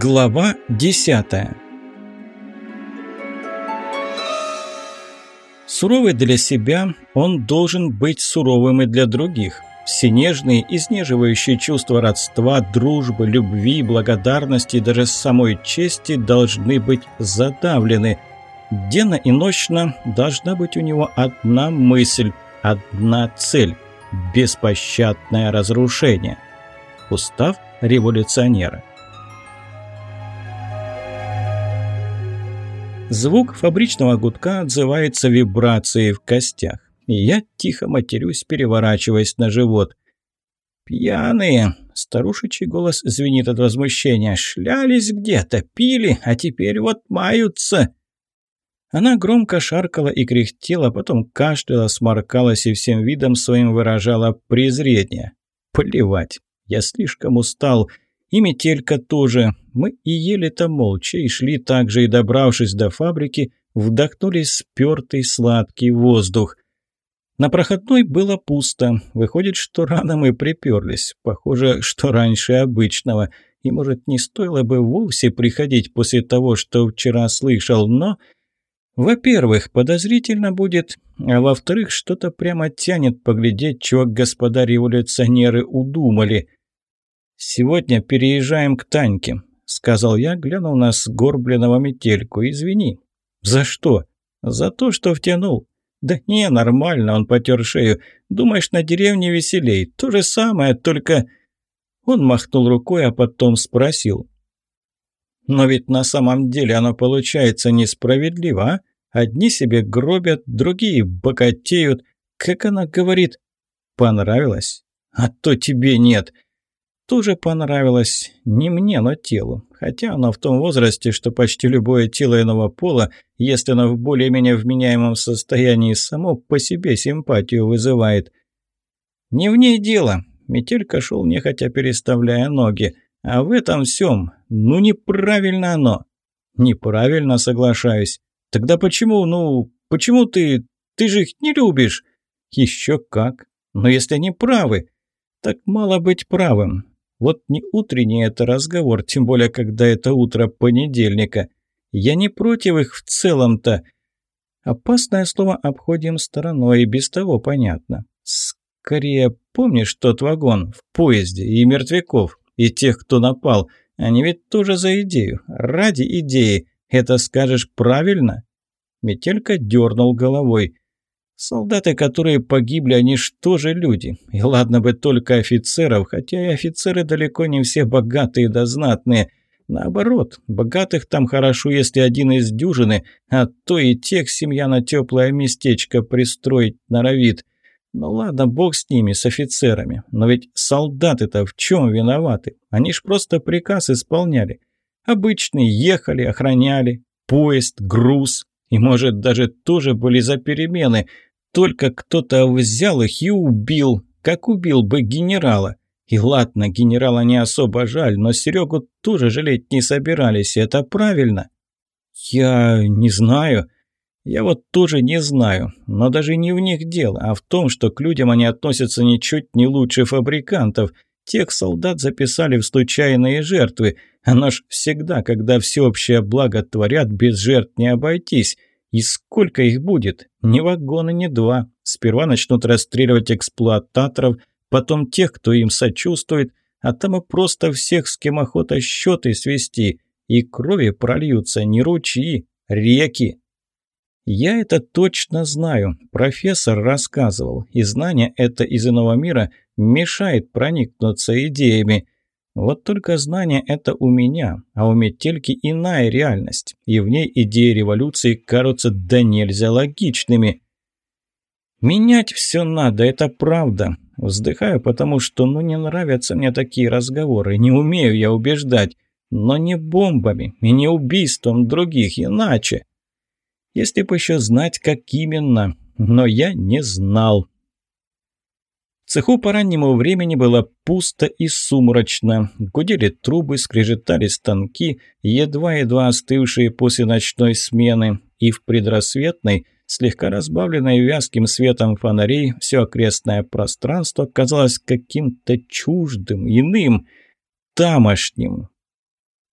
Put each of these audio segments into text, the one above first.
Глава 10 Суровый для себя, он должен быть суровым и для других. Все нежные, изнеживающие чувства родства, дружбы, любви, благодарности и даже самой чести должны быть задавлены. Денно и ночно должна быть у него одна мысль, одна цель – беспощадное разрушение. Устав революционера. Звук фабричного гудка отзывается вибрацией в костях. Я тихо матерюсь, переворачиваясь на живот. «Пьяные!» – старушечий голос звенит от возмущения. «Шлялись где-то, пили, а теперь вот маются!» Она громко шаркала и кряхтела, потом кашляла, сморкалась и всем видом своим выражала презрение. «Плевать, я слишком устал!» И метелька тоже. Мы и ели-то молча, и шли так же, и добравшись до фабрики, вдохнули спёртый сладкий воздух. На проходной было пусто. Выходит, что рано мы приперлись. Похоже, что раньше обычного. И, может, не стоило бы вовсе приходить после того, что вчера слышал, но... Во-первых, подозрительно будет, а во-вторых, что-то прямо тянет поглядеть, чего господа революционеры удумали. «Сегодня переезжаем к Таньке», — сказал я, глянув на сгорбленного метельку. «Извини». «За что?» «За то, что втянул». «Да не, нормально», — он потер шею. «Думаешь, на деревне веселей? То же самое, только...» Он махнул рукой, а потом спросил. «Но ведь на самом деле оно получается несправедливо, а? Одни себе гробят, другие богатеют. Как она говорит? Понравилось? А то тебе нет тоже понравилось не мне, но телу. Хотя оно в том возрасте, что почти любое тело иного пола, если оно в более-менее вменяемом состоянии, само по себе симпатию вызывает. Не в ней дело. Метелька шел нехотя переставляя ноги. А в этом всем, ну неправильно оно. Неправильно, соглашаюсь. Тогда почему, ну, почему ты, ты же их не любишь? Еще как. Но если они правы, так мало быть правым. Вот не утренний это разговор, тем более, когда это утро понедельника. Я не против их в целом-то. Опасное слово обходим стороной, и без того понятно. Скорее, помнишь тот вагон в поезде и мертвяков, и тех, кто напал? Они ведь тоже за идею, ради идеи. Это скажешь правильно?» Метелька дернул головой. Солдаты, которые погибли, они же люди? И ладно бы только офицеров, хотя и офицеры далеко не все богатые да знатные. Наоборот, богатых там хорошо, если один из дюжины, а то и тех семья на теплое местечко пристроить норовит. Ну ладно, бог с ними, с офицерами. Но ведь солдаты-то в чем виноваты? Они ж просто приказ исполняли. Обычные ехали, охраняли. Поезд, груз. И, может, даже тоже были за перемены – только кто-то взял их и убил, как убил бы генерала. И ладно, генерала не особо жаль, но Серегу тоже жалеть не собирались, это правильно. Я не знаю. Я вот тоже не знаю, но даже не в них дело, а в том, что к людям они относятся ничуть не лучше фабрикантов. Тех солдат записали в случайные жертвы. Оно ж всегда, когда всеобщее благо творят, без жертв не обойтись. И сколько их будет? Ни вагона, ни два. Сперва начнут расстреливать эксплуататоров, потом тех, кто им сочувствует, а там и просто всех, с кем охота счеты свести. И крови прольются не ручьи, реки. Я это точно знаю. Профессор рассказывал. И знание это из иного мира мешает проникнуться идеями. Вот только знание это у меня, а у Метельки иная реальность, и в ней идеи революции кажутся да нельзя логичными. Менять все надо, это правда. Вздыхаю, потому что ну не нравятся мне такие разговоры, не умею я убеждать, но не бомбами и не убийством других, иначе. Если бы еще знать, как именно, но я не знал. Цеху по раннему времени было пусто и сумрачно. Гудели трубы, скрежетали станки, едва-едва остывшие после ночной смены. И в предрассветной, слегка разбавленной вязким светом фонарей, все окрестное пространство казалось каким-то чуждым, иным, тамошним.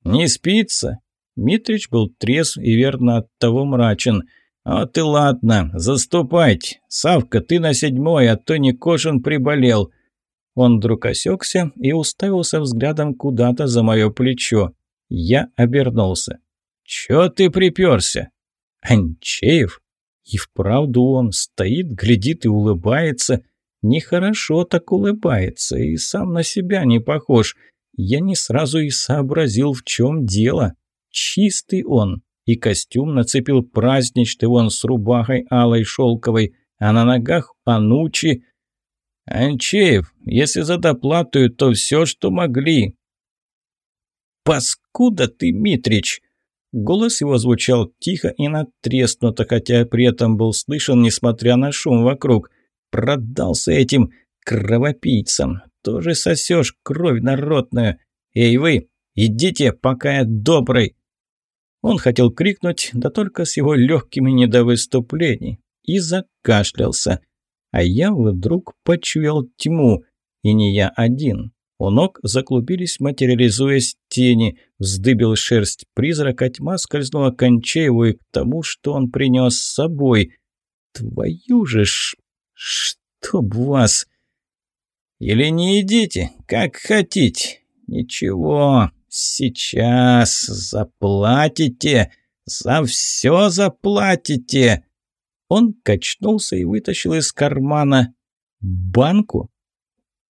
«Не спится?» Митрич был трезв и верно от того мрачен. «А ты ладно, заступайте. Савка, ты на седьмой, а то Никошин приболел». Он вдруг осекся и уставился взглядом куда-то за мое плечо. Я обернулся. «Чё ты приперся?» «Анчеев?» И вправду он стоит, глядит и улыбается. Нехорошо так улыбается, и сам на себя не похож. Я не сразу и сообразил, в чем дело. Чистый он. И костюм нацепил праздничный вон с рубахой алой шелковой, а на ногах анучи. «Анчеев, если за доплату, то все, что могли». «Паскуда ты, Митрич!» Голос его звучал тихо и натреснуто, хотя при этом был слышен, несмотря на шум вокруг. Продался этим кровопийцам. Тоже сосешь кровь народную. Эй вы, идите, пока я добрый. Он хотел крикнуть, да только с его легкими недовыступлений. И закашлялся. А я вдруг почуял тьму. И не я один. У ног заклубились, материализуясь тени. Вздыбил шерсть призрака, тьма скользнула к и к тому, что он принес с собой. Твою же ж... Чтоб вас... Или не идите, как хотите. Ничего, сейчас заплатите, за все заплатите. Он качнулся и вытащил из кармана банку,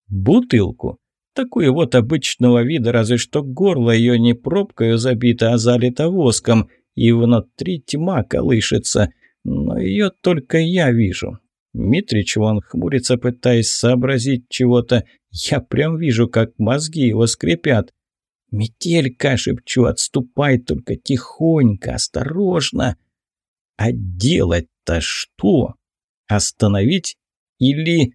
бутылку. Такую вот обычного вида, разве что горло ее не пробкой забито, а залито воском, и внутри тьма колышется. Но ее только я вижу. Митрич вон хмурится, пытаясь сообразить чего-то. Я прям вижу, как мозги его скрипят. «Метелька!» — шепчу, «отступай только тихонько, осторожно!» «А делать-то что? Остановить или...»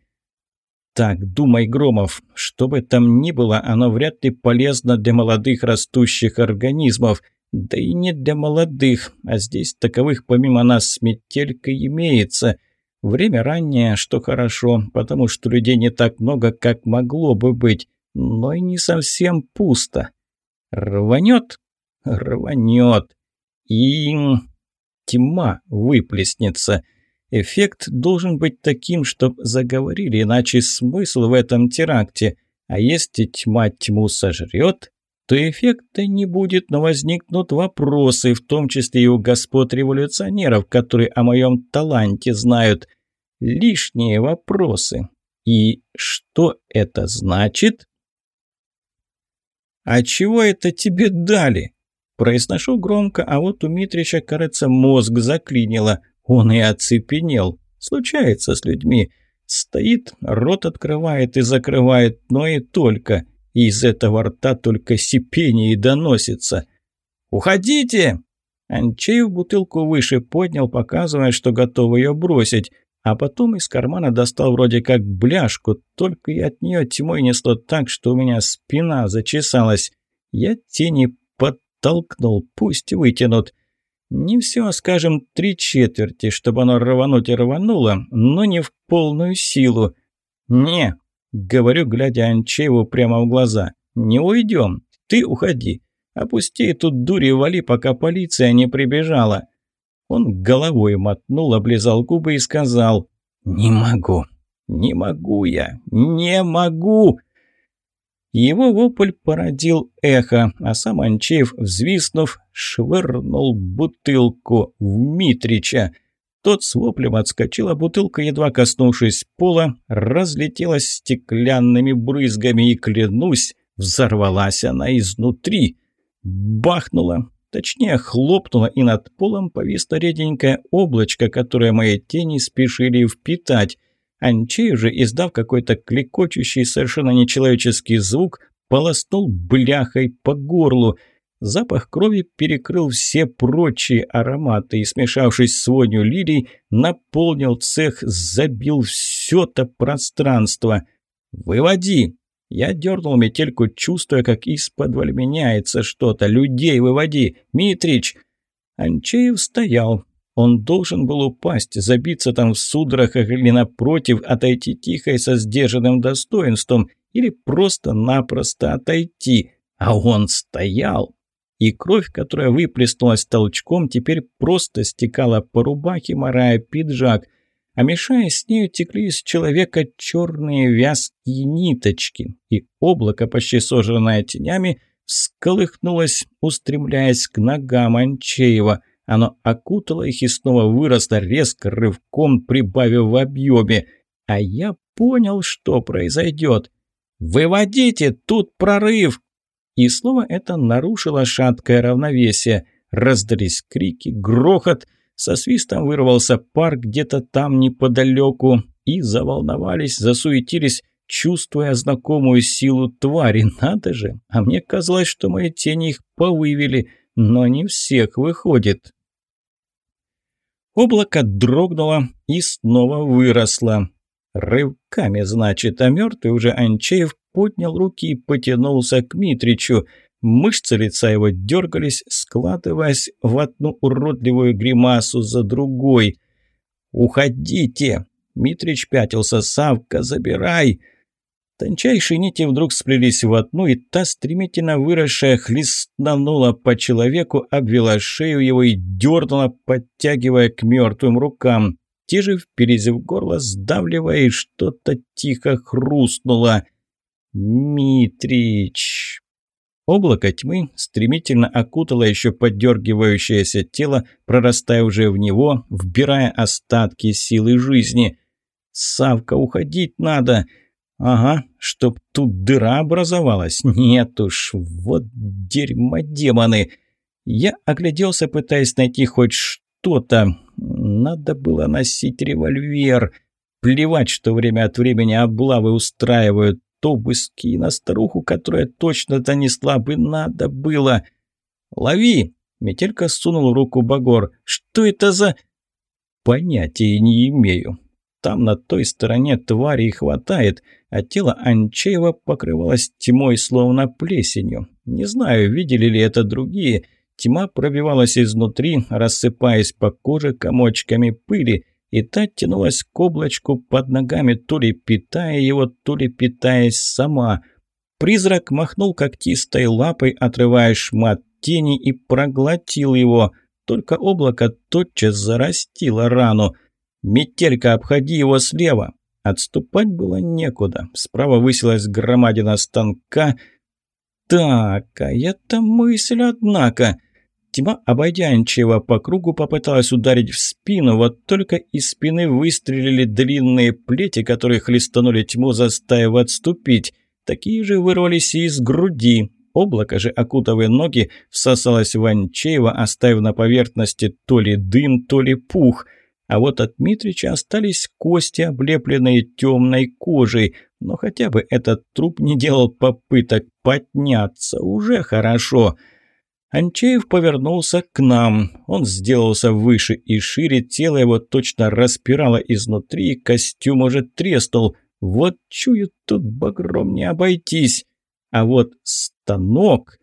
«Так, думай, Громов, что бы там ни было, оно вряд ли полезно для молодых растущих организмов. Да и не для молодых, а здесь таковых помимо нас с метелькой имеется». Время раннее, что хорошо, потому что людей не так много, как могло бы быть, но и не совсем пусто. Рванет? Рванет. И тьма выплеснется. Эффект должен быть таким, чтоб заговорили, иначе смысл в этом теракте. А если тьма тьму сожрет, то эффекта не будет, но возникнут вопросы, в том числе и у господ революционеров, которые о моем таланте знают. Лишние вопросы. И что это значит? «А чего это тебе дали?» Произношу громко, а вот у Митрича, кажется, мозг заклинило. Он и оцепенел. Случается с людьми. Стоит, рот открывает и закрывает, но и только. Из этого рта только сипение и доносится. «Уходите!» Анчеев бутылку выше поднял, показывая, что готов ее бросить. А потом из кармана достал вроде как бляшку, только и от нее тьмой несло так, что у меня спина зачесалась. Я тени подтолкнул, пусть вытянут. Не все, скажем, три четверти, чтобы оно рвануть и рвануло, но не в полную силу. «Не», — говорю, глядя Анчееву прямо в глаза, — «не уйдем, ты уходи. Опусти эту дурь вали, пока полиция не прибежала». Он головой мотнул, облизал губы и сказал «Не могу, не могу я, не могу!» Его вопль породил эхо, а сам Анчеев, взвиснув, швырнул бутылку в Митрича. Тот с воплем отскочил, а бутылка, едва коснувшись пола, разлетелась стеклянными брызгами и, клянусь, взорвалась она изнутри. Бахнула, точнее хлопнула, и над полом повисло реденькое облачко, которое мои тени спешили впитать. Анчей же, издав какой-то кликочущий, совершенно нечеловеческий звук, полоснул бляхой по горлу. Запах крови перекрыл все прочие ароматы и, смешавшись с вонью лилий, наполнил цех, забил все то пространство. «Выводи!» Я дернул метельку, чувствуя, как из-под меняется что-то. «Людей выводи! Митрич!» Анчеев стоял, он должен был упасть, забиться там в судорогах или, напротив, отойти тихо и со сдержанным достоинством, или просто-напросто отойти. А он стоял. и кровь, которая выплеснулась толчком, теперь просто стекала по рубахе, морая пиджак, а мешая с нею текли из человека черные вязкие ниточки, и облако, почти сожранное тенями, всколыхнулось, устремляясь к ногам Анчеева. Оно окутало их и снова выросло, резко рывком прибавив в объеме. А я понял, что произойдет. «Выводите! Тут прорыв!» И слово это нарушило шаткое равновесие. Раздались крики, грохот. Со свистом вырвался пар где-то там неподалеку. И заволновались, засуетились, чувствуя знакомую силу твари. Надо же! А мне казалось, что мои тени их повывели. Но не всех выходит. Облако дрогнуло и снова выросло. Рывками, значит, а мертвый уже Анчеев поднял руки и потянулся к Митричу. Мышцы лица его дергались, складываясь в одну уродливую гримасу за другой. «Уходите!» Митрич пятился. «Савка, забирай!» Тончайшие нити вдруг сплелись в одну, и та, стремительно выросшая, хлестнула по человеку, обвела шею его и дернула, подтягивая к мертвым рукам. Те же вперези в горло, сдавливая, и что-то тихо хрустнуло. «Митрич!» Облако тьмы стремительно окутало еще подергивающееся тело, прорастая уже в него, вбирая остатки силы жизни. «Савка, уходить надо!» «Ага, чтоб тут дыра образовалась. Нет уж, вот дерьмо демоны!» Я огляделся, пытаясь найти хоть что-то. Надо было носить револьвер. Плевать, что время от времени облавы устраивают. Обыски и на старуху, которая точно донесла бы, надо было. «Лови!» — Метелька сунул руку Багор. «Что это за...» «Понятия не имею. Там на той стороне тварей хватает, а тело Анчеева покрывалось тьмой, словно плесенью. Не знаю, видели ли это другие. Тьма пробивалась изнутри, рассыпаясь по коже комочками пыли, и та тянулась к облачку под ногами, то ли питая его, то ли питаясь сама. Призрак махнул когтистой лапой, отрывая шмат тени, и проглотил его. Только облако тотчас зарастило рану – «Метелька, обходи его слева!» Отступать было некуда. Справа высилась громадина станка. «Так, а это мысль, однако!» Тьма, обойдя по кругу, попыталась ударить в спину, вот только из спины выстрелили длинные плети, которые хлестанули тьму, заставив отступить. Такие же вырвались и из груди. Облако же, окутывая ноги, всосалось в Анчеева, оставив на поверхности то ли дым, то ли пух – а вот от Митрича остались кости, облепленные темной кожей. Но хотя бы этот труп не делал попыток подняться. Уже хорошо. Анчеев повернулся к нам. Он сделался выше и шире, тело его точно распирало изнутри, костюм уже треснул. Вот чую, тут багром не обойтись. А вот станок...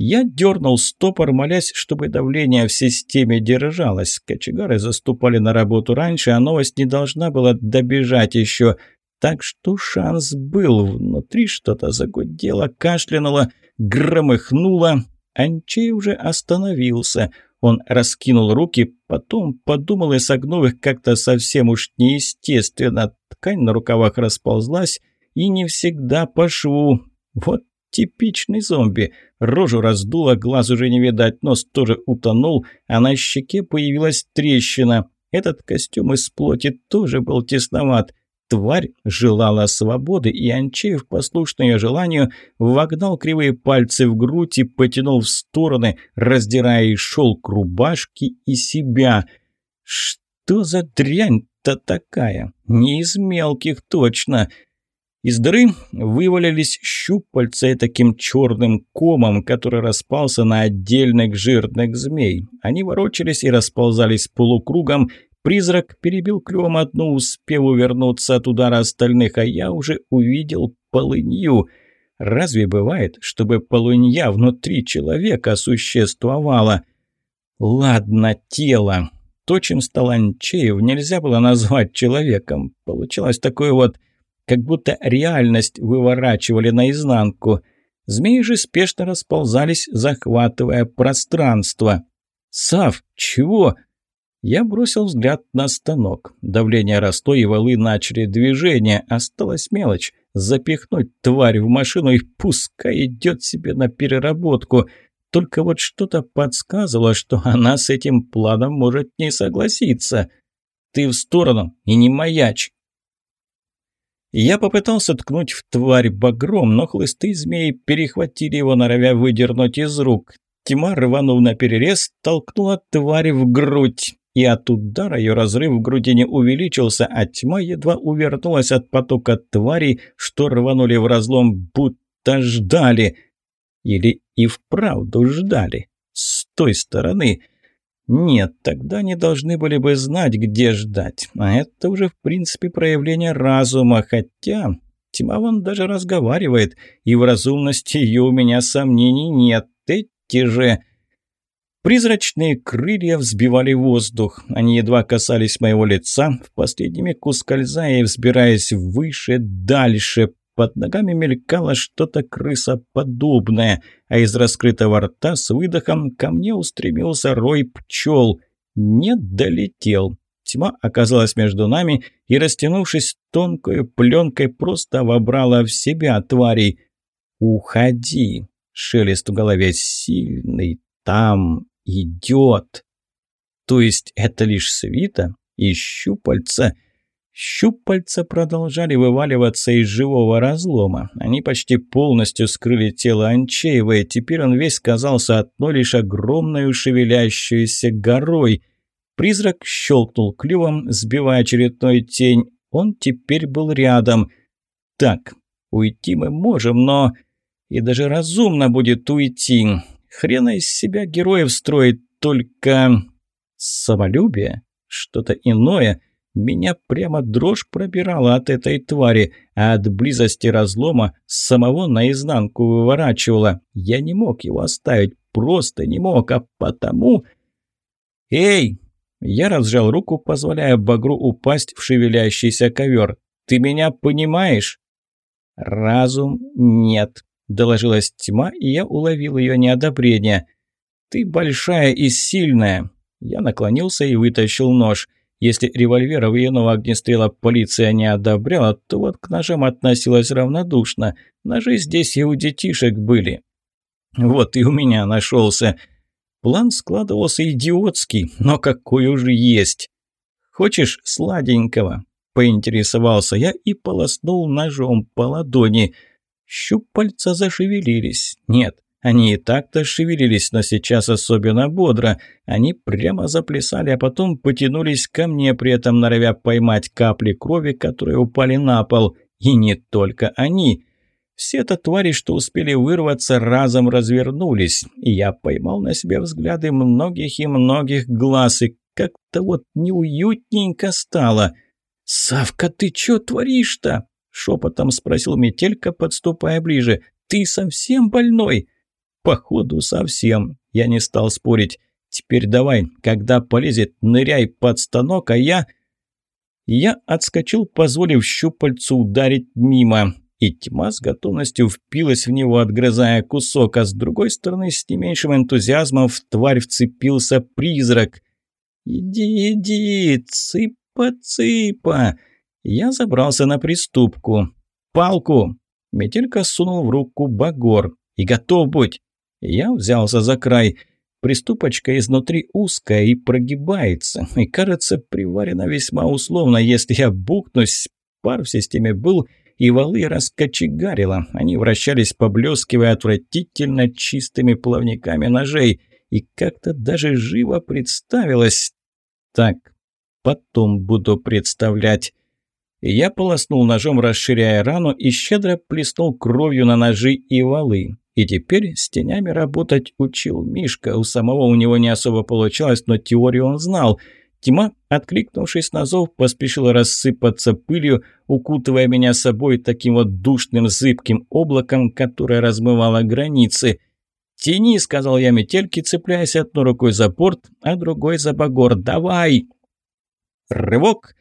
Я дернул стопор, молясь, чтобы давление в системе держалось. Кочегары заступали на работу раньше, а новость не должна была добежать еще. Так что шанс был. Внутри что-то загудело, кашлянуло, громыхнуло. Анчей уже остановился. Он раскинул руки, потом подумал и согнул их как-то совсем уж неестественно. Ткань на рукавах расползлась и не всегда по шву. Вот Типичный зомби. Рожу раздуло, глаз уже не видать, нос тоже утонул, а на щеке появилась трещина. Этот костюм из плоти тоже был тесноват. Тварь желала свободы, и Анчеев, послушно ее желанию, вогнал кривые пальцы в грудь и потянул в стороны, раздирая и шелк рубашки и себя. Что за дрянь-то такая? Не из мелких точно. Из дыры вывалились щупальца таким черным комом, который распался на отдельных жирных змей. Они ворочались и расползались полукругом. Призрак перебил клювом одну, успев увернуться от удара остальных, а я уже увидел полынью. Разве бывает, чтобы полынья внутри человека существовала? Ладно, тело. То, чем стал Анчеев, нельзя было назвать человеком. Получилось такое вот как будто реальность выворачивали наизнанку. Змеи же спешно расползались, захватывая пространство. «Сав, чего?» Я бросил взгляд на станок. Давление росло, и валы начали движение. Осталась мелочь – запихнуть тварь в машину и пускай идет себе на переработку. Только вот что-то подсказывало, что она с этим планом может не согласиться. «Ты в сторону и не маячь!» Я попытался ткнуть в тварь багром, но хлысты змеи перехватили его, норовя выдернуть из рук. Тьма, рванув на перерез, толкнула тварь в грудь и от удара ее разрыв в грудине увеличился, а тьма едва увернулась от потока тварей, что рванули в разлом, будто ждали. Или и вправду ждали. С той стороны. Нет, тогда они должны были бы знать, где ждать. А это уже, в принципе, проявление разума, хотя... Тьма вон даже разговаривает, и в разумности ее у меня сомнений нет. Эти же... Призрачные крылья взбивали воздух. Они едва касались моего лица, в последний миг ускользая и взбираясь выше, дальше. Под ногами мелькало что-то крысоподобное, а из раскрытого рта с выдохом ко мне устремился рой пчел. Не долетел. Тьма оказалась между нами и, растянувшись тонкой пленкой, просто вобрала в себя тварей. «Уходи!» — шелест в голове сильный. «Там идет. То есть это лишь свита и щупальца. Щупальца продолжали вываливаться из живого разлома. Они почти полностью скрыли тело Анчеева, и теперь он весь казался одной лишь огромной шевелящейся горой. Призрак щелкнул клювом, сбивая очередной тень. Он теперь был рядом. Так, уйти мы можем, но... И даже разумно будет уйти. Хрена из себя героев строит, только... Самолюбие? Что-то иное? Меня прямо дрожь пробирала от этой твари, а от близости разлома самого наизнанку выворачивала. Я не мог его оставить, просто не мог, а потому... «Эй!» Я разжал руку, позволяя багру упасть в шевелящийся ковер. «Ты меня понимаешь?» «Разум нет», Доложилась тьма, и я уловил ее неодобрение. «Ты большая и сильная!» Я наклонился и вытащил нож. Если револьвера военного огнестрела полиция не одобряла, то вот к ножам относилась равнодушно. Ножи здесь и у детишек были. Вот и у меня нашелся. План складывался идиотский, но какой уже есть. «Хочешь сладенького?» – поинтересовался я и полоснул ножом по ладони – Щупальца зашевелились. Нет, они и так-то шевелились, но сейчас особенно бодро. Они прямо заплясали, а потом потянулись ко мне, при этом норовя поймать капли крови, которые упали на пол. И не только они. Все-то твари, что успели вырваться, разом развернулись, и я поймал на себе взгляды многих и многих глаз, и как-то вот неуютненько стало. «Савка, ты чё творишь-то?» Шепотом спросил Метелька, подступая ближе. «Ты совсем больной?» «Походу, совсем». Я не стал спорить. «Теперь давай, когда полезет, ныряй под станок, а я...» Я отскочил, позволив щупальцу ударить мимо. И тьма с готовностью впилась в него, отгрызая кусок, а с другой стороны, с не меньшим энтузиазмом в тварь вцепился призрак. «Иди, иди, цыпа-цыпа!» Я забрался на приступку. «Палку!» Метелька сунул в руку багор. «И готов быть!» Я взялся за край. Приступочка изнутри узкая и прогибается, и, кажется, приварена весьма условно. Если я бухнусь, пар в системе был, и валы раскочегарило. Они вращались, поблескивая отвратительно чистыми плавниками ножей. И как-то даже живо представилось. Так, потом буду представлять. Я полоснул ножом, расширяя рану, и щедро плеснул кровью на ножи и валы. И теперь с тенями работать учил Мишка. У самого у него не особо получалось, но теорию он знал. Тьма, откликнувшись на зов, поспешила рассыпаться пылью, укутывая меня собой таким вот душным зыбким облаком, которое размывало границы. «Тяни», — сказал я метельке, цепляясь одной рукой за борт, а другой за багор. «Давай!» Рывок!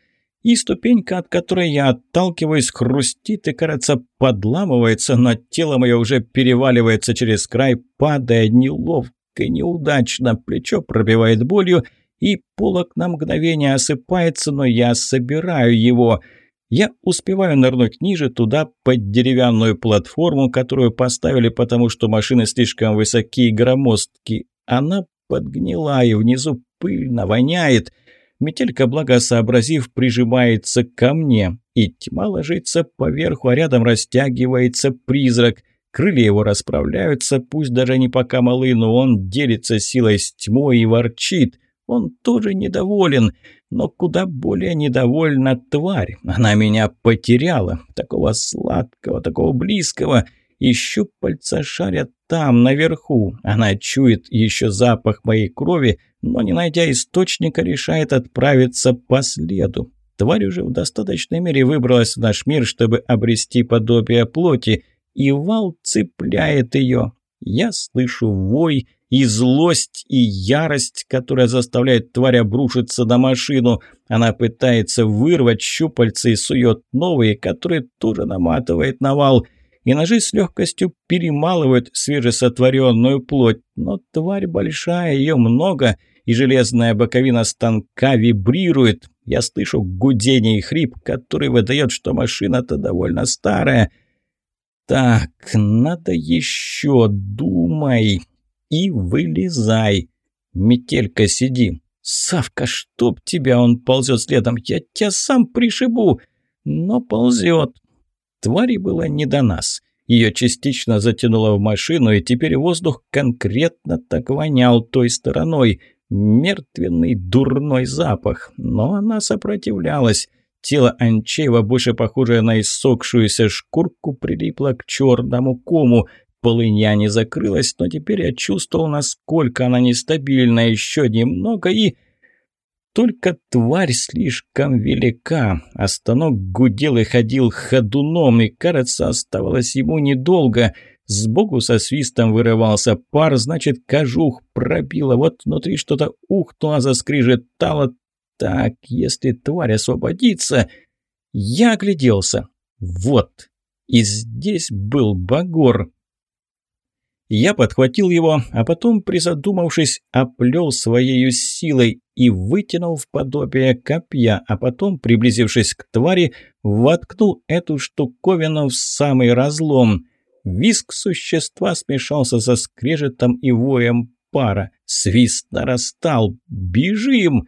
И ступенька, от которой я отталкиваюсь, хрустит и, кажется, подламывается, но тело мое уже переваливается через край, падая неловко, неудачно, плечо пробивает болью, и полок на мгновение осыпается, но я собираю его. Я успеваю нырнуть ниже, туда, под деревянную платформу, которую поставили, потому что машины слишком высокие и громоздкие. Она подгнила и внизу пыльно воняет. Метелька, благо сообразив, прижимается ко мне, и тьма ложится поверху, а рядом растягивается призрак. Крылья его расправляются, пусть даже не пока малы, но он делится силой с тьмой и ворчит. Он тоже недоволен, но куда более недовольна тварь. Она меня потеряла, такого сладкого, такого близкого — и щупальца шарят там, наверху. Она чует еще запах моей крови, но, не найдя источника, решает отправиться по следу. Тварь уже в достаточной мере выбралась в наш мир, чтобы обрести подобие плоти, и вал цепляет ее. Я слышу вой и злость, и ярость, которая заставляет тварь обрушиться на машину. Она пытается вырвать щупальца и сует новые, которые тоже наматывает на вал – и ножи с легкостью перемалывают свежесотворенную плоть. Но тварь большая, ее много, и железная боковина станка вибрирует. Я слышу гудение и хрип, который выдает, что машина-то довольно старая. Так, надо еще, думай и вылезай. Метелька, сиди. Савка, чтоб тебя, он ползет следом, я тебя сам пришибу. Но ползет, Твари было не до нас. Ее частично затянуло в машину, и теперь воздух конкретно так вонял той стороной. Мертвенный дурной запах. Но она сопротивлялась. Тело Анчеева, больше похожее на иссохшуюся шкурку, прилипло к черному кому. Полынья не закрылась, но теперь я чувствовал, насколько она нестабильна. Еще немного и... Только тварь слишком велика, а станок гудел и ходил ходуном, и, кажется, оставалось ему недолго. Сбоку со свистом вырывался пар, значит, кожух пробило. Вот внутри что-то ухнуло, заскрижетало. Так, если тварь освободится... Я огляделся. Вот. И здесь был Багор. Я подхватил его, а потом, призадумавшись, оплел своей силой и вытянул в подобие копья, а потом, приблизившись к твари, воткнул эту штуковину в самый разлом. Виск существа смешался со скрежетом и воем пара. Свист нарастал. «Бежим!»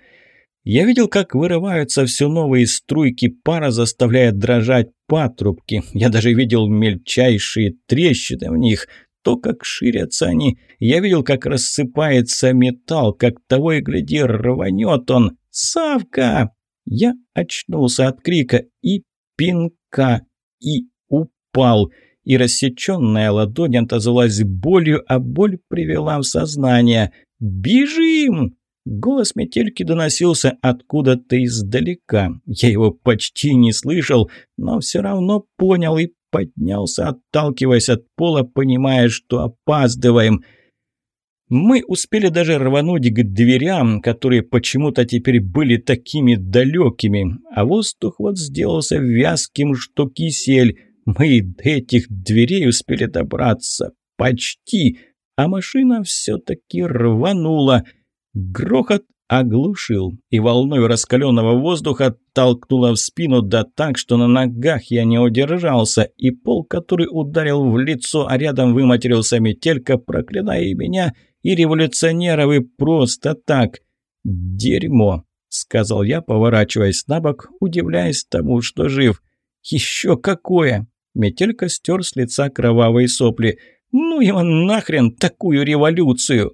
Я видел, как вырываются все новые струйки пара, заставляя дрожать патрубки. Я даже видел мельчайшие трещины в них – то, как ширятся они. Я видел, как рассыпается металл, как того и гляди рванет он. «Савка!» Я очнулся от крика и пинка, и упал. И рассеченная ладонь отозвалась болью, а боль привела в сознание. «Бежим!» Голос метельки доносился откуда-то издалека. Я его почти не слышал, но все равно понял и поднялся, отталкиваясь от пола, понимая, что опаздываем. Мы успели даже рвануть к дверям, которые почему-то теперь были такими далекими, а воздух вот сделался вязким, что кисель. Мы до этих дверей успели добраться. Почти. А машина все-таки рванула. Грохот оглушил, и волной раскаленного воздуха толкнуло в спину, да так, что на ногах я не удержался, и пол, который ударил в лицо, а рядом выматерился метелька, проклиная и меня, и революционеров, и просто так. «Дерьмо», — сказал я, поворачиваясь на бок, удивляясь тому, что жив. «Еще какое!» Метелька стер с лица кровавые сопли. «Ну его нахрен, такую революцию!»